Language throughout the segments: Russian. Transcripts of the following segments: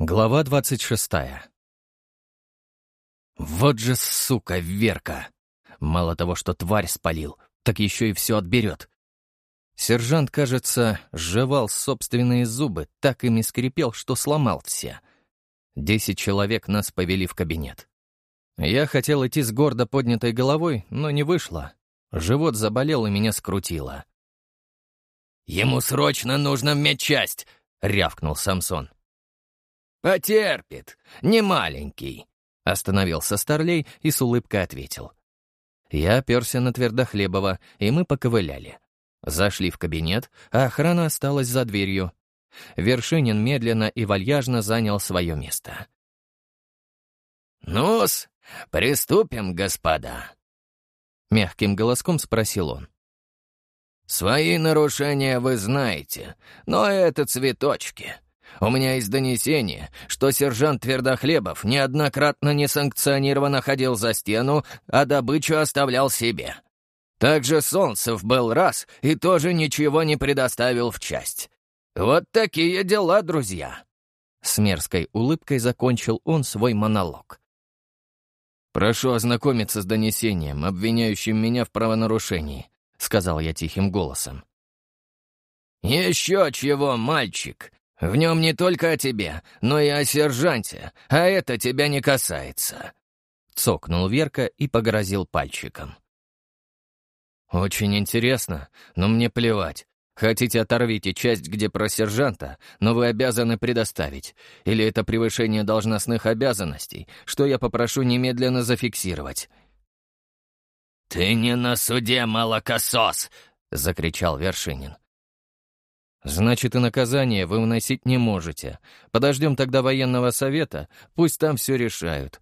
Глава двадцать шестая. Вот же сука, Верка! Мало того, что тварь спалил, так еще и все отберет. Сержант, кажется, сживал собственные зубы, так ими скрипел, что сломал все. Десять человек нас повели в кабинет. Я хотел идти с гордо поднятой головой, но не вышло. Живот заболел и меня скрутило. «Ему срочно нужно медчасть!» — рявкнул Самсон. «Потерпит, не маленький», — остановился Старлей и с улыбкой ответил. Я оперся на Твердохлебова, и мы поковыляли. Зашли в кабинет, а охрана осталась за дверью. Вершинин медленно и вальяжно занял свое место. «Ну-с, приступим, господа», — мягким голоском спросил он. «Свои нарушения вы знаете, но это цветочки. У меня есть донесение, что сержант Твердохлебов неоднократно несанкционированно ходил за стену, а добычу оставлял себе. Также Солнцев был раз и тоже ничего не предоставил в часть. Вот такие дела, друзья!» С мерзкой улыбкой закончил он свой монолог. «Прошу ознакомиться с донесением, обвиняющим меня в правонарушении», — сказал я тихим голосом. «Еще чего, мальчик!» В нем не только о тебе, но и о сержанте, а это тебя не касается». Цокнул Верка и погрозил пальчиком. «Очень интересно, но мне плевать. Хотите, оторвите часть, где про сержанта, но вы обязаны предоставить. Или это превышение должностных обязанностей, что я попрошу немедленно зафиксировать». «Ты не на суде, молокосос!» — закричал Вершинин. Значит, и наказание вы вносить не можете. Подождем тогда военного совета, пусть там все решают.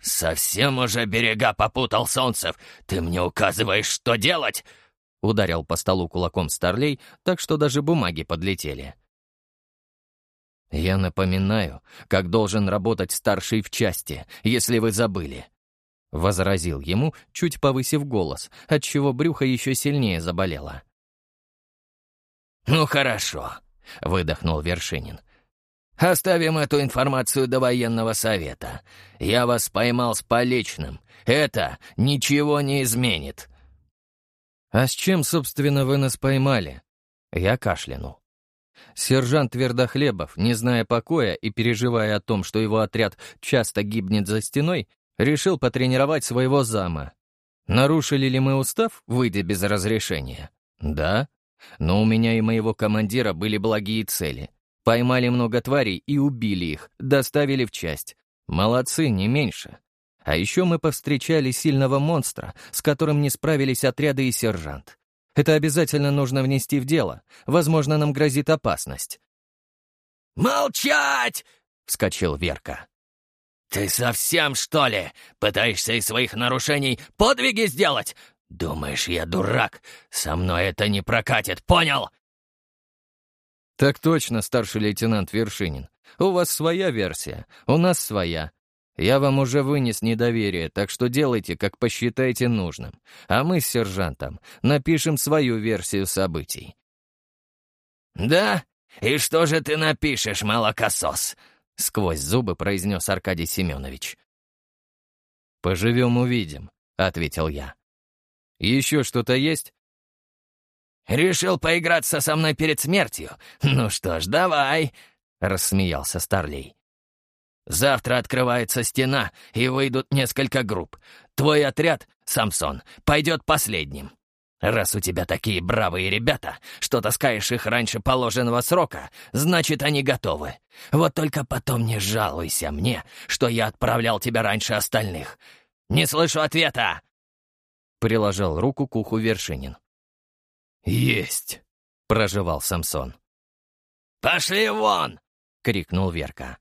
«Совсем уже берега попутал, Солнцев! Ты мне указываешь, что делать!» Ударил по столу кулаком Старлей, так что даже бумаги подлетели. «Я напоминаю, как должен работать старший в части, если вы забыли», — возразил ему, чуть повысив голос, отчего брюхо еще сильнее заболело. «Ну хорошо», — выдохнул Вершинин. «Оставим эту информацию до военного совета. Я вас поймал с поличным. Это ничего не изменит». «А с чем, собственно, вы нас поймали?» Я кашлянул. Сержант Твердохлебов, не зная покоя и переживая о том, что его отряд часто гибнет за стеной, решил потренировать своего зама. Нарушили ли мы устав, выйдя без разрешения? Да. Но у меня и моего командира были благие цели. Поймали много тварей и убили их, доставили в часть. Молодцы, не меньше. А еще мы повстречали сильного монстра, с которым не справились отряды и сержант. Это обязательно нужно внести в дело. Возможно, нам грозит опасность. «Молчать!» — вскочил Верка. «Ты совсем, что ли, пытаешься из своих нарушений подвиги сделать? «Думаешь, я дурак? Со мной это не прокатит, понял?» «Так точно, старший лейтенант Вершинин. У вас своя версия, у нас своя. Я вам уже вынес недоверие, так что делайте, как посчитаете нужным. А мы с сержантом напишем свою версию событий». «Да? И что же ты напишешь, молокосос?» — сквозь зубы произнес Аркадий Семенович. «Поживем, увидим», — ответил я. Еще что-то есть?» «Решил поиграться со мной перед смертью? Ну что ж, давай!» — рассмеялся Старлей. «Завтра открывается стена, и выйдут несколько групп. Твой отряд, Самсон, пойдет последним. Раз у тебя такие бравые ребята, что таскаешь их раньше положенного срока, значит, они готовы. Вот только потом не жалуйся мне, что я отправлял тебя раньше остальных. Не слышу ответа!» Приложил руку к уху Вершинин. «Есть!» — проживал Самсон. «Пошли вон!» — крикнул Верка.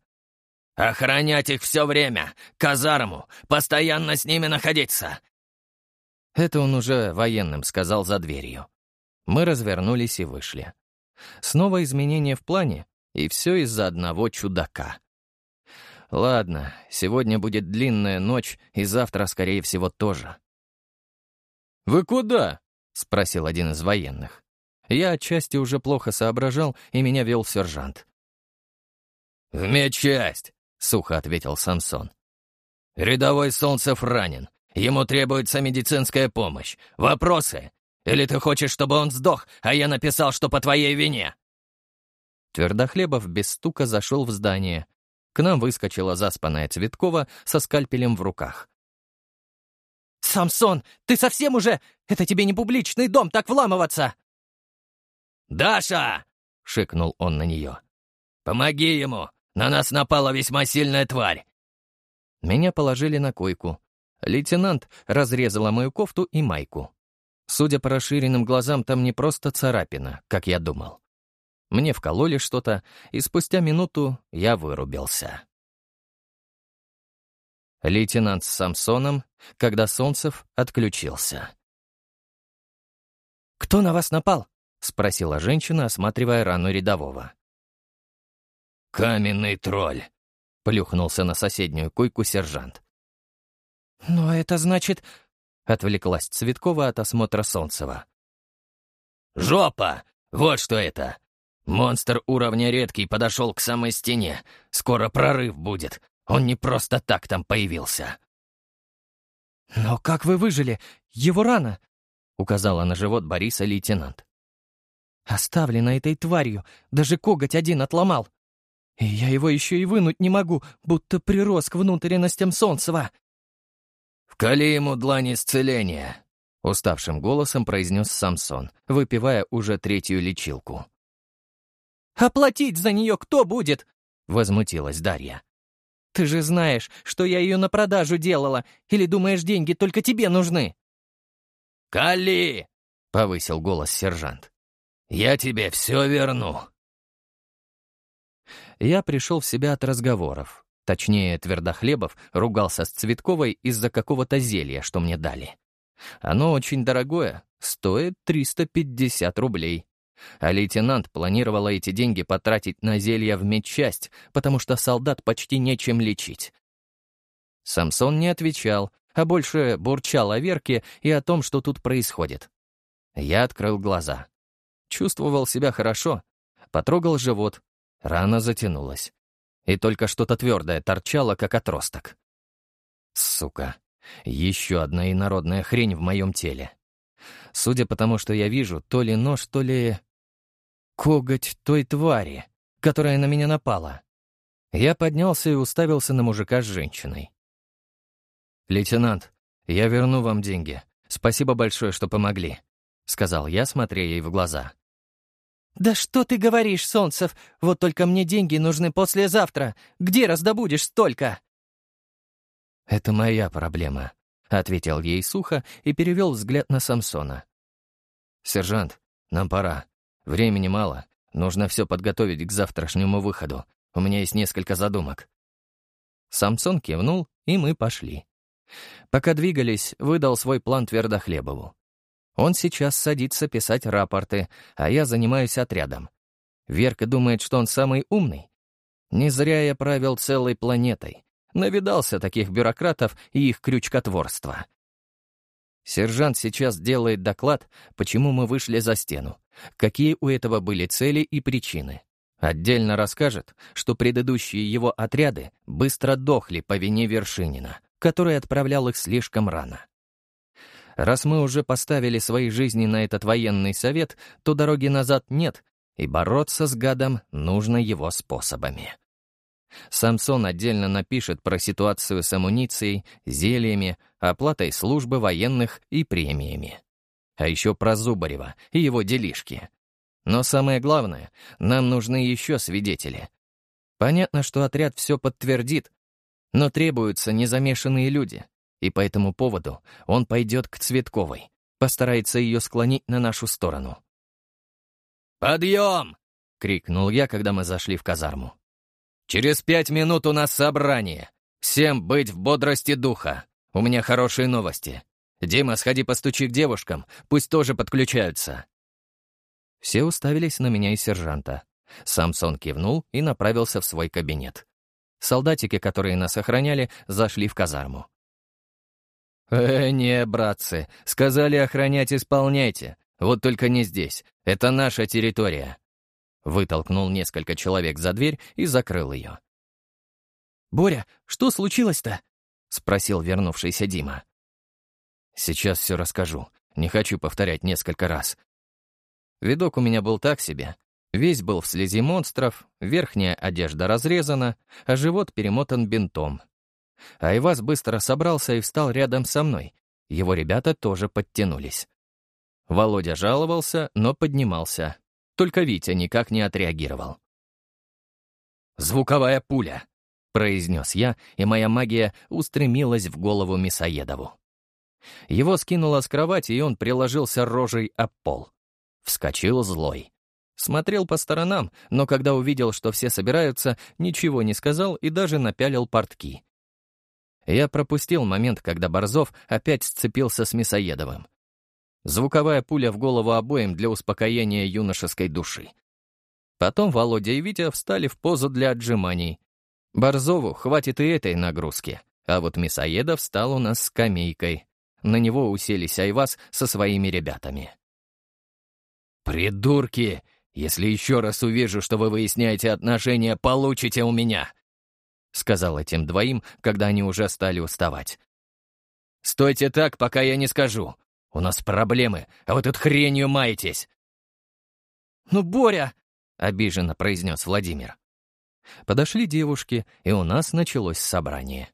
«Охранять их все время! Казарму! Постоянно с ними находиться!» Это он уже военным сказал за дверью. Мы развернулись и вышли. Снова изменения в плане, и все из-за одного чудака. Ладно, сегодня будет длинная ночь, и завтра, скорее всего, тоже. «Вы куда?» — спросил один из военных. Я отчасти уже плохо соображал, и меня вел сержант. «В медчасть», — сухо ответил Самсон. «Рядовой Солнцев ранен. Ему требуется медицинская помощь. Вопросы? Или ты хочешь, чтобы он сдох, а я написал, что по твоей вине?» Твердохлебов без стука зашел в здание. К нам выскочила заспанная Цветкова со скальпелем в руках. «Самсон, ты совсем уже? Это тебе не публичный дом так вламываться!» «Даша!» — шикнул он на нее. «Помоги ему! На нас напала весьма сильная тварь!» Меня положили на койку. Лейтенант разрезала мою кофту и майку. Судя по расширенным глазам, там не просто царапина, как я думал. Мне вкололи что-то, и спустя минуту я вырубился. Лейтенант с Самсоном, когда Солнцев отключился. «Кто на вас напал?» — спросила женщина, осматривая рану рядового. «Каменный тролль», — плюхнулся на соседнюю койку сержант. «Но это значит...» — отвлеклась Цветкова от осмотра Солнцева. «Жопа! Вот что это! Монстр уровня редкий подошел к самой стене. Скоро прорыв будет. Он не просто так там появился». «Но как вы выжили? Его рана!» — указала на живот Бориса лейтенант. «Оставлена этой тварью, даже коготь один отломал. И я его еще и вынуть не могу, будто прирос к внутренностям Солнцева». «Вкали ему длань исцеления», — уставшим голосом произнес Самсон, выпивая уже третью лечилку. «Оплатить за нее кто будет?» — возмутилась Дарья. «Ты же знаешь, что я ее на продажу делала, или думаешь, деньги только тебе нужны?» «Кали!» — повысил голос сержант. «Я тебе все верну». Я пришел в себя от разговоров. Точнее, Твердохлебов ругался с Цветковой из-за какого-то зелья, что мне дали. Оно очень дорогое, стоит 350 рублей. А лейтенант планировала эти деньги потратить на зелья в медчасть, потому что солдат почти нечем лечить. Самсон не отвечал, а больше бурчал о Верке и о том, что тут происходит. Я открыл глаза. Чувствовал себя хорошо. Потрогал живот. Рана затянулась. И только что-то твердое торчало, как отросток. Сука. Еще одна инородная хрень в моем теле. Судя по тому, что я вижу, то ли нож, то ли... Коготь той твари, которая на меня напала. Я поднялся и уставился на мужика с женщиной. «Лейтенант, я верну вам деньги. Спасибо большое, что помогли», — сказал я, смотря ей в глаза. «Да что ты говоришь, Солнцев? Вот только мне деньги нужны послезавтра. Где раздобудешь столько?» «Это моя проблема», — ответил ей сухо и перевел взгляд на Самсона. «Сержант, нам пора. Времени мало. Нужно все подготовить к завтрашнему выходу. У меня есть несколько задумок». Самсон кивнул, и мы пошли. Пока двигались, выдал свой план Твердохлебову. Он сейчас садится писать рапорты, а я занимаюсь отрядом. Верка думает, что он самый умный. Не зря я правил целой планетой. Навидался таких бюрократов и их крючкотворства. Сержант сейчас делает доклад, почему мы вышли за стену, какие у этого были цели и причины. Отдельно расскажет, что предыдущие его отряды быстро дохли по вине Вершинина, который отправлял их слишком рано. Раз мы уже поставили свои жизни на этот военный совет, то дороги назад нет, и бороться с гадом нужно его способами. Самсон отдельно напишет про ситуацию с амуницией, зельями, оплатой службы военных и премиями. А еще про Зубарева и его делишки. Но самое главное, нам нужны еще свидетели. Понятно, что отряд все подтвердит, но требуются незамешанные люди, и по этому поводу он пойдет к Цветковой, постарается ее склонить на нашу сторону. «Подъем!» — крикнул я, когда мы зашли в казарму. «Через пять минут у нас собрание. Всем быть в бодрости духа. У меня хорошие новости. Дима, сходи постучи к девушкам, пусть тоже подключаются». Все уставились на меня и сержанта. Самсон кивнул и направился в свой кабинет. Солдатики, которые нас охраняли, зашли в казарму. «Э, не, братцы, сказали охранять, исполняйте. Вот только не здесь. Это наша территория. Вытолкнул несколько человек за дверь и закрыл ее. «Боря, что случилось-то?» — спросил вернувшийся Дима. «Сейчас все расскажу. Не хочу повторять несколько раз. Видок у меня был так себе. Весь был в слези монстров, верхняя одежда разрезана, а живот перемотан бинтом. Айваз быстро собрался и встал рядом со мной. Его ребята тоже подтянулись. Володя жаловался, но поднимался. Только Витя никак не отреагировал. «Звуковая пуля», — произнес я, и моя магия устремилась в голову Мясоедову. Его скинуло с кровати, и он приложился рожей об пол. Вскочил злой. Смотрел по сторонам, но когда увидел, что все собираются, ничего не сказал и даже напялил портки. Я пропустил момент, когда Борзов опять сцепился с Мясоедовым. Звуковая пуля в голову обоим для успокоения юношеской души. Потом Володя и Витя встали в позу для отжиманий. Борзову хватит и этой нагрузки, а вот Мясоедов встал у нас скамейкой. На него уселись Айвас со своими ребятами. «Придурки! Если еще раз увижу, что вы выясняете отношения, получите у меня!» Сказал этим двоим, когда они уже стали уставать. «Стойте так, пока я не скажу. У нас проблемы, а вы тут хренью маетесь!» «Ну, Боря!» — обиженно произнес Владимир. Подошли девушки, и у нас началось собрание.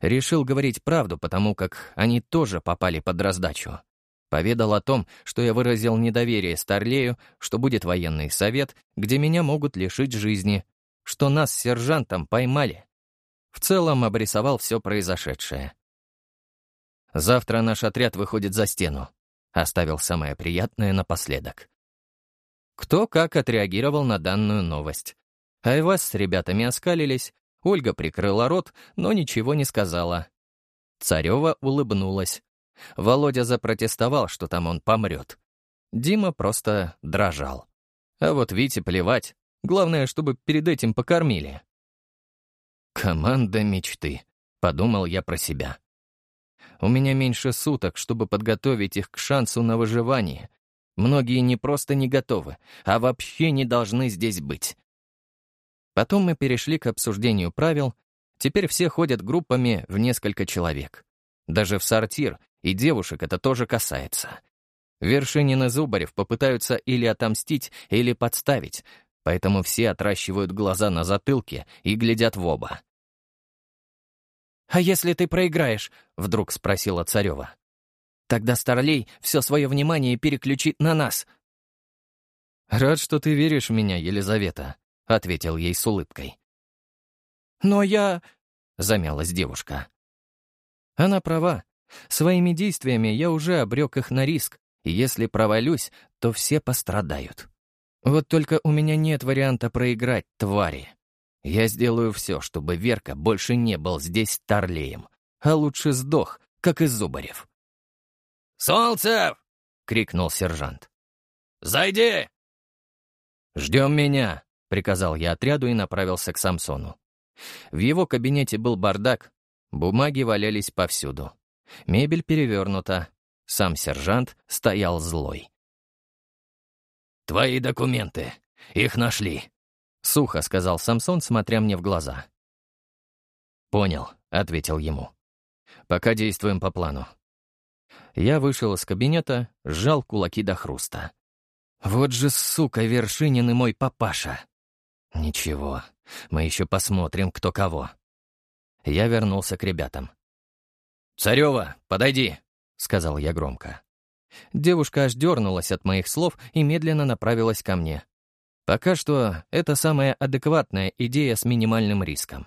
Решил говорить правду, потому как они тоже попали под раздачу. Поведал о том, что я выразил недоверие Старлею, что будет военный совет, где меня могут лишить жизни, что нас с сержантом поймали. В целом обрисовал все произошедшее. Завтра наш отряд выходит за стену. Оставил самое приятное напоследок. Кто как отреагировал на данную новость. Айвас с ребятами оскалились, Ольга прикрыла рот, но ничего не сказала. Царева улыбнулась. Володя запротестовал, что там он помрет. Дима просто дрожал. А вот Вите плевать. Главное, чтобы перед этим покормили. «Команда мечты», — подумал я про себя. У меня меньше суток, чтобы подготовить их к шансу на выживание. Многие не просто не готовы, а вообще не должны здесь быть. Потом мы перешли к обсуждению правил. Теперь все ходят группами в несколько человек. Даже в сортир, и девушек это тоже касается. Вершинин и Зубарев попытаются или отомстить, или подставить, поэтому все отращивают глаза на затылке и глядят в оба. «А если ты проиграешь?» — вдруг спросила Царева. «Тогда Старлей все свое внимание переключит на нас». «Рад, что ты веришь в меня, Елизавета», — ответил ей с улыбкой. «Но я...» — замялась девушка. Она права. Своими действиями я уже обрек их на риск, и если провалюсь, то все пострадают. Вот только у меня нет варианта проиграть, твари. Я сделаю все, чтобы Верка больше не был здесь Тарлеем, а лучше сдох, как и Зубарев. «Солнцев!» — крикнул сержант. «Зайди!» «Ждем меня!» — приказал я отряду и направился к Самсону. В его кабинете был бардак, бумаги валялись повсюду. Мебель перевернута. Сам сержант стоял злой. «Твои документы. Их нашли», — сухо сказал Самсон, смотря мне в глаза. «Понял», — ответил ему. «Пока действуем по плану». Я вышел из кабинета, сжал кулаки до хруста. Вот же, сука, Вершинин и мой папаша. Ничего, мы еще посмотрим, кто кого. Я вернулся к ребятам. «Царева, подойди!» — сказал я громко. Девушка аж дернулась от моих слов и медленно направилась ко мне. Пока что это самая адекватная идея с минимальным риском.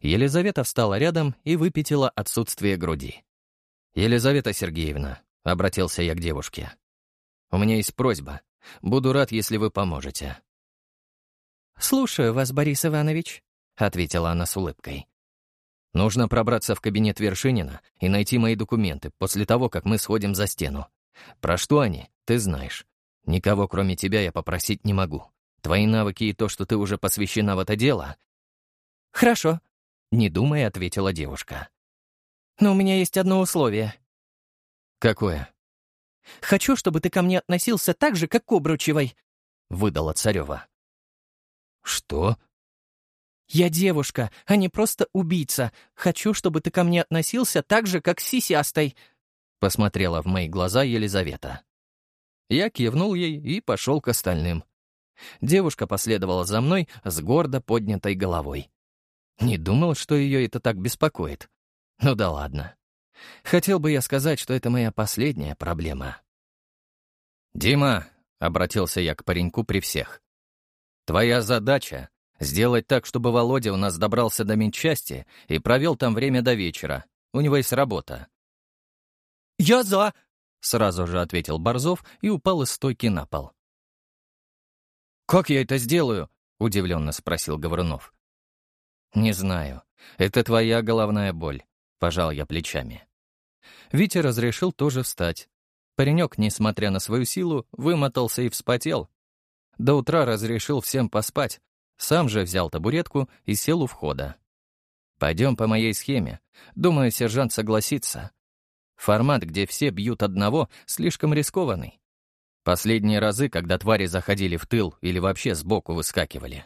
Елизавета встала рядом и выпятила отсутствие груди. «Елизавета Сергеевна», — обратился я к девушке, у меня есть просьба. Буду рад, если вы поможете». «Слушаю вас, Борис Иванович», — ответила она с улыбкой. «Нужно пробраться в кабинет Вершинина и найти мои документы после того, как мы сходим за стену. Про что они, ты знаешь. Никого, кроме тебя, я попросить не могу. Твои навыки и то, что ты уже посвящена в это дело...» «Хорошо», — не думая, ответила девушка. «Но у меня есть одно условие». «Какое?» Хочу, чтобы ты ко мне относился так же, как к Обручевой». — выдала Царева. «Что?» «Я девушка, а не просто убийца. Хочу, чтобы ты ко мне относился так же, как с сисястой», — посмотрела в мои глаза Елизавета. Я кивнул ей и пошел к остальным. Девушка последовала за мной с гордо поднятой головой. Не думал, что ее это так беспокоит. Ну да ладно. Хотел бы я сказать, что это моя последняя проблема. «Дима», — обратился я к пареньку при всех, — «твоя задача — сделать так, чтобы Володя у нас добрался до медчасти и провел там время до вечера. У него есть работа». «Я за», — сразу же ответил Борзов и упал из стойки на пол. «Как я это сделаю?» — удивленно спросил Говорунов. «Не знаю. Это твоя головная боль», — пожал я плечами. Витя разрешил тоже встать. Паренек, несмотря на свою силу, вымотался и вспотел. До утра разрешил всем поспать. Сам же взял табуретку и сел у входа. «Пойдем по моей схеме. Думаю, сержант согласится. Формат, где все бьют одного, слишком рискованный. Последние разы, когда твари заходили в тыл или вообще сбоку выскакивали.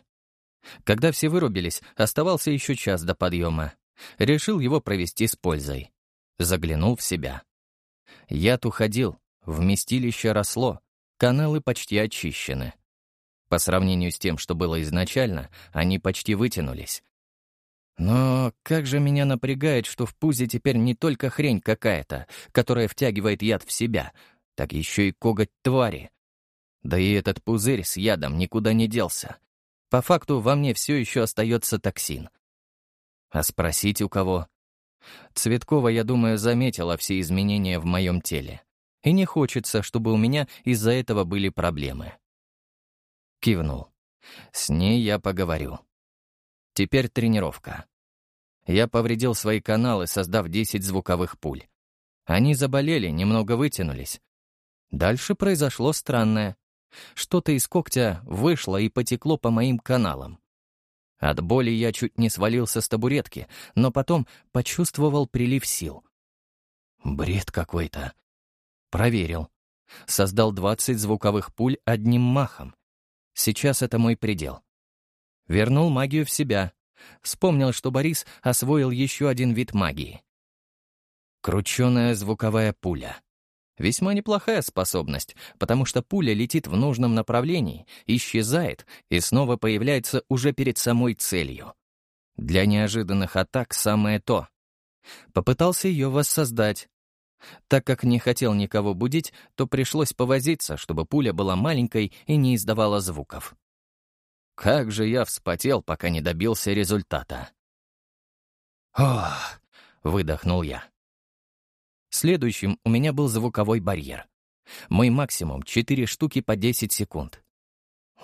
Когда все вырубились, оставался еще час до подъема. Решил его провести с пользой. Заглянул в себя. Яд уходил, вместилище росло, каналы почти очищены. По сравнению с тем, что было изначально, они почти вытянулись. Но как же меня напрягает, что в пузе теперь не только хрень какая-то, которая втягивает яд в себя, так еще и коготь твари. Да и этот пузырь с ядом никуда не делся. По факту во мне все еще остается токсин. А спросить у кого? Цветкова, я думаю, заметила все изменения в моем теле. И не хочется, чтобы у меня из-за этого были проблемы. Кивнул. С ней я поговорю. Теперь тренировка. Я повредил свои каналы, создав 10 звуковых пуль. Они заболели, немного вытянулись. Дальше произошло странное. Что-то из когтя вышло и потекло по моим каналам. От боли я чуть не свалился с табуретки, но потом почувствовал прилив сил. Бред какой-то. Проверил. Создал 20 звуковых пуль одним махом. Сейчас это мой предел. Вернул магию в себя. Вспомнил, что Борис освоил еще один вид магии. Крученая звуковая пуля. Весьма неплохая способность, потому что пуля летит в нужном направлении, исчезает и снова появляется уже перед самой целью. Для неожиданных атак самое то. Попытался ее воссоздать. Так как не хотел никого будить, то пришлось повозиться, чтобы пуля была маленькой и не издавала звуков. Как же я вспотел, пока не добился результата. «Ох!» — выдохнул я. Следующим у меня был звуковой барьер. Мой максимум — 4 штуки по 10 секунд.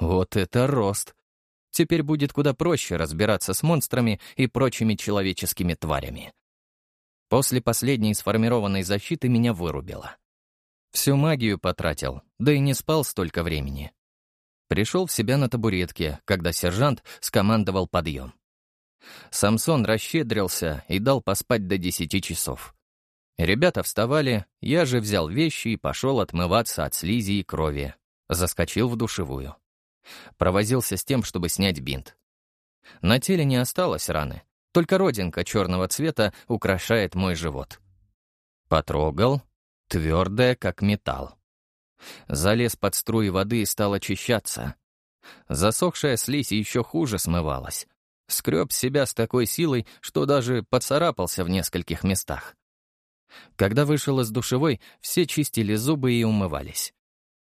Вот это рост! Теперь будет куда проще разбираться с монстрами и прочими человеческими тварями. После последней сформированной защиты меня вырубило. Всю магию потратил, да и не спал столько времени. Пришел в себя на табуретке, когда сержант скомандовал подъем. Самсон расщедрился и дал поспать до десяти часов. Ребята вставали, я же взял вещи и пошел отмываться от слизи и крови. Заскочил в душевую. Провозился с тем, чтобы снять бинт. На теле не осталось раны, только родинка черного цвета украшает мой живот. Потрогал, твердая, как металл. Залез под струи воды и стал очищаться. Засохшая слизь еще хуже смывалась. Скреб себя с такой силой, что даже поцарапался в нескольких местах. Когда вышел из душевой, все чистили зубы и умывались.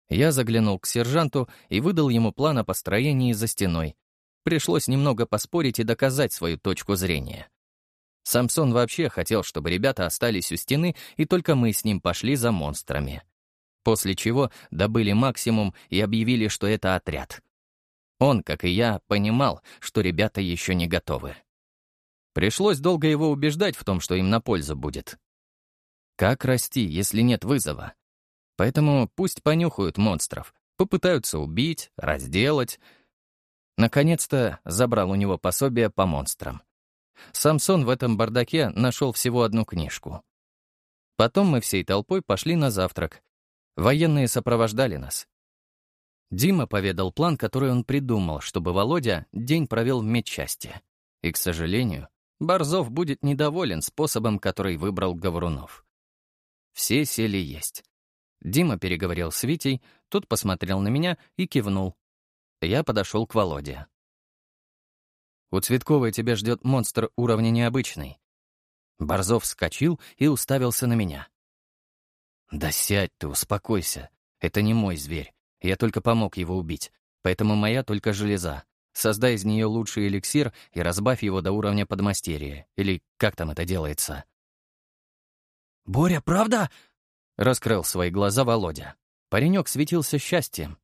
Я заглянул к сержанту и выдал ему план о построении за стеной. Пришлось немного поспорить и доказать свою точку зрения. Самсон вообще хотел, чтобы ребята остались у стены, и только мы с ним пошли за монстрами. После чего добыли максимум и объявили, что это отряд. Он, как и я, понимал, что ребята еще не готовы. Пришлось долго его убеждать в том, что им на пользу будет. Как расти, если нет вызова? Поэтому пусть понюхают монстров, попытаются убить, разделать. Наконец-то забрал у него пособие по монстрам. Самсон в этом бардаке нашел всего одну книжку. Потом мы всей толпой пошли на завтрак. Военные сопровождали нас. Дима поведал план, который он придумал, чтобы Володя день провел в медчасти. И, к сожалению, Борзов будет недоволен способом, который выбрал Говорунов. Все сели есть. Дима переговорил с Витей, тот посмотрел на меня и кивнул. Я подошел к Володе. «У Цветковой тебя ждет монстр уровня необычный». Борзов вскочил и уставился на меня. «Да сядь ты, успокойся. Это не мой зверь. Я только помог его убить, поэтому моя только железа. Создай из нее лучший эликсир и разбавь его до уровня подмастерья. Или как там это делается?» «Боря, правда?» — раскрыл свои глаза Володя. Паренек светился счастьем.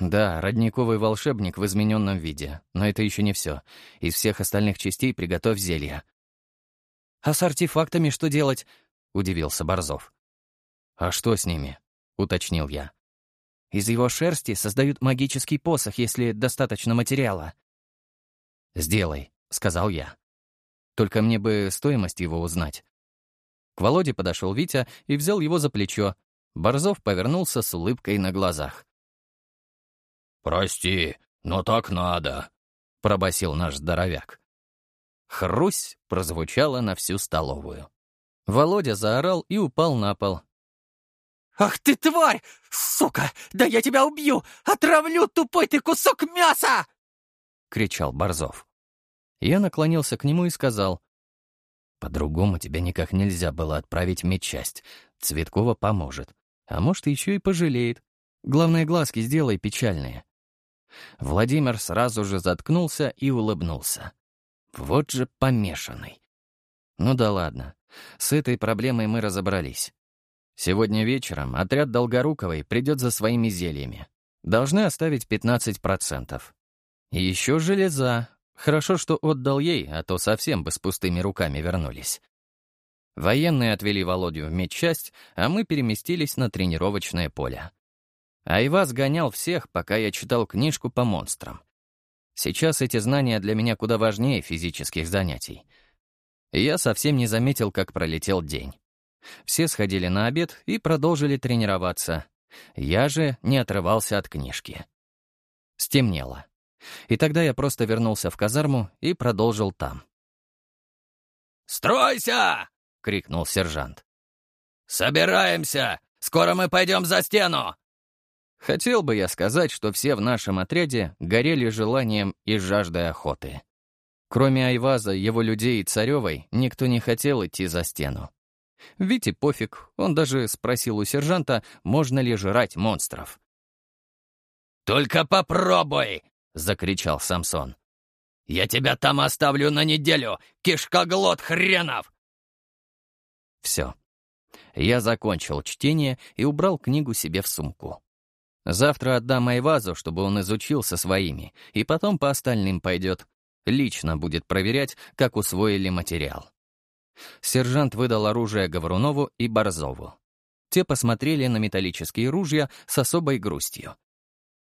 «Да, родниковый волшебник в измененном виде, но это еще не все. Из всех остальных частей приготовь зелья». «А с артефактами что делать?» — удивился Борзов. «А что с ними?» — уточнил я. Из его шерсти создают магический посох, если достаточно материала. «Сделай», — сказал я. «Только мне бы стоимость его узнать». К Володе подошел Витя и взял его за плечо. Борзов повернулся с улыбкой на глазах. «Прости, но так надо», — пробасил наш здоровяк. Хрусь прозвучала на всю столовую. Володя заорал и упал на пол, «Ах ты, тварь! Сука! Да я тебя убью! Отравлю, тупой ты кусок мяса!» — кричал Борзов. Я наклонился к нему и сказал. «По-другому тебя никак нельзя было отправить в медчасть. Цветкова поможет. А может, еще и пожалеет. Главное, глазки сделай печальные». Владимир сразу же заткнулся и улыбнулся. Вот же помешанный. Ну да ладно, с этой проблемой мы разобрались. Сегодня вечером отряд Долгоруковой придет за своими зельями. Должны оставить 15%. И еще железа. Хорошо, что отдал ей, а то совсем бы с пустыми руками вернулись. Военные отвели Володю в медчасть, а мы переместились на тренировочное поле. Айваз гонял всех, пока я читал книжку по монстрам. Сейчас эти знания для меня куда важнее физических занятий. Я совсем не заметил, как пролетел день. Все сходили на обед и продолжили тренироваться. Я же не отрывался от книжки. Стемнело. И тогда я просто вернулся в казарму и продолжил там. «Стройся!» — крикнул сержант. «Собираемся! Скоро мы пойдем за стену!» Хотел бы я сказать, что все в нашем отряде горели желанием и жаждой охоты. Кроме Айваза, его людей и Царевой, никто не хотел идти за стену. Вите пофиг, он даже спросил у сержанта, можно ли жрать монстров. «Только попробуй!» — закричал Самсон. «Я тебя там оставлю на неделю, кишкоглот хренов!» Все. Я закончил чтение и убрал книгу себе в сумку. Завтра отдам Айвазу, чтобы он изучил со своими, и потом по остальным пойдет. Лично будет проверять, как усвоили материал. Сержант выдал оружие Говорунову и Борзову. Те посмотрели на металлические ружья с особой грустью.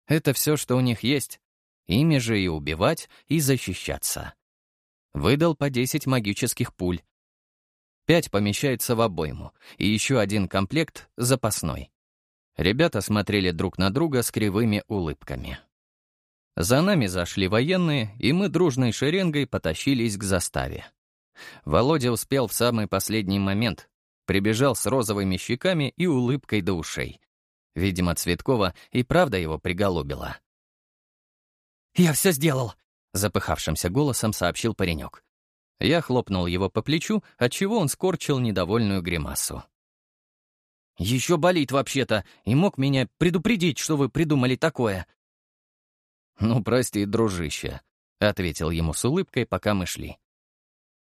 Это все, что у них есть. Ими же и убивать, и защищаться. Выдал по 10 магических пуль. Пять помещается в обойму, и еще один комплект запасной. Ребята смотрели друг на друга с кривыми улыбками. За нами зашли военные, и мы дружной шеренгой потащились к заставе. Володя успел в самый последний момент. Прибежал с розовыми щеками и улыбкой до ушей. Видимо, Цветкова и правда его приголубила. «Я все сделал!» — запыхавшимся голосом сообщил паренек. Я хлопнул его по плечу, отчего он скорчил недовольную гримасу. «Еще болит вообще-то, и мог меня предупредить, что вы придумали такое». «Ну, прости, дружище», — ответил ему с улыбкой, пока мы шли.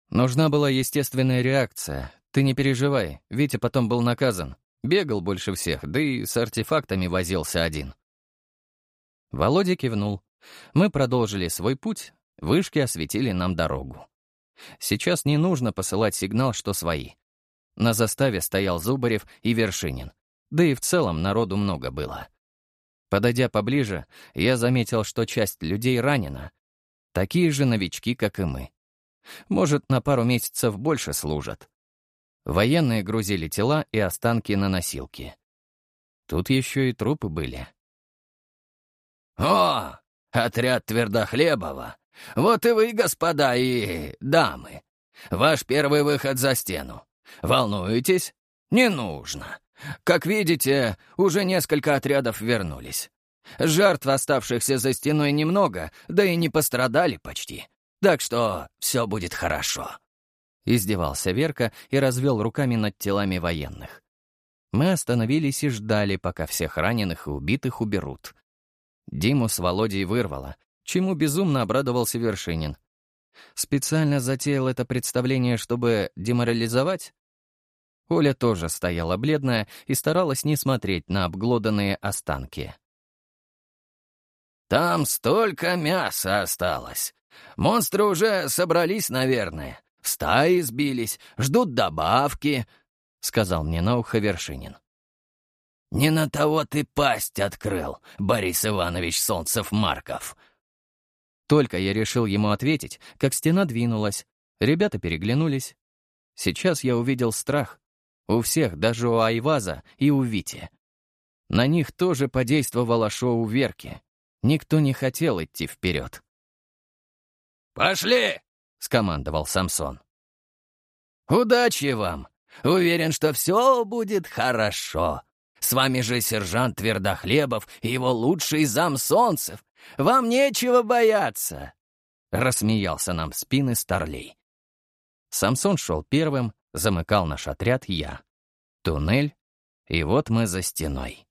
Нужна была естественная реакция. Ты не переживай, Витя потом был наказан. Бегал больше всех, да и с артефактами возился один. Володя кивнул. Мы продолжили свой путь, вышки осветили нам дорогу. Сейчас не нужно посылать сигнал, что свои. На заставе стоял Зубарев и Вершинин. Да и в целом народу много было. Подойдя поближе, я заметил, что часть людей ранена. Такие же новички, как и мы. Может, на пару месяцев больше служат. Военные грузили тела и останки на носилки. Тут еще и трупы были. «О, отряд Твердохлебова! Вот и вы, господа и дамы! Ваш первый выход за стену. Волнуетесь? Не нужно. Как видите, уже несколько отрядов вернулись. Жертв, оставшихся за стеной, немного, да и не пострадали почти. Так что все будет хорошо». Издевался Верка и развел руками над телами военных. Мы остановились и ждали, пока всех раненых и убитых уберут. Диму с Володей вырвало, чему безумно обрадовался Вершинин. Специально затеял это представление, чтобы деморализовать? Оля тоже стояла бледная и старалась не смотреть на обглоданные останки. «Там столько мяса осталось. Монстры уже собрались, наверное. В стаи сбились, ждут добавки», — сказал мне на ухо Вершинин. «Не на того ты пасть открыл, Борис Иванович Солнцев-Марков». Только я решил ему ответить, как стена двинулась. Ребята переглянулись. Сейчас я увидел страх. У всех, даже у Айваза и у Вити. На них тоже подействовало шоу Верки. Никто не хотел идти вперед. «Пошли!» — скомандовал Самсон. «Удачи вам! Уверен, что все будет хорошо. С вами же сержант Твердохлебов и его лучший зам Солнцев. Вам нечего бояться!» Рассмеялся нам в спины Старлей. Самсон шел первым, замыкал наш отряд я. Туннель, и вот мы за стеной.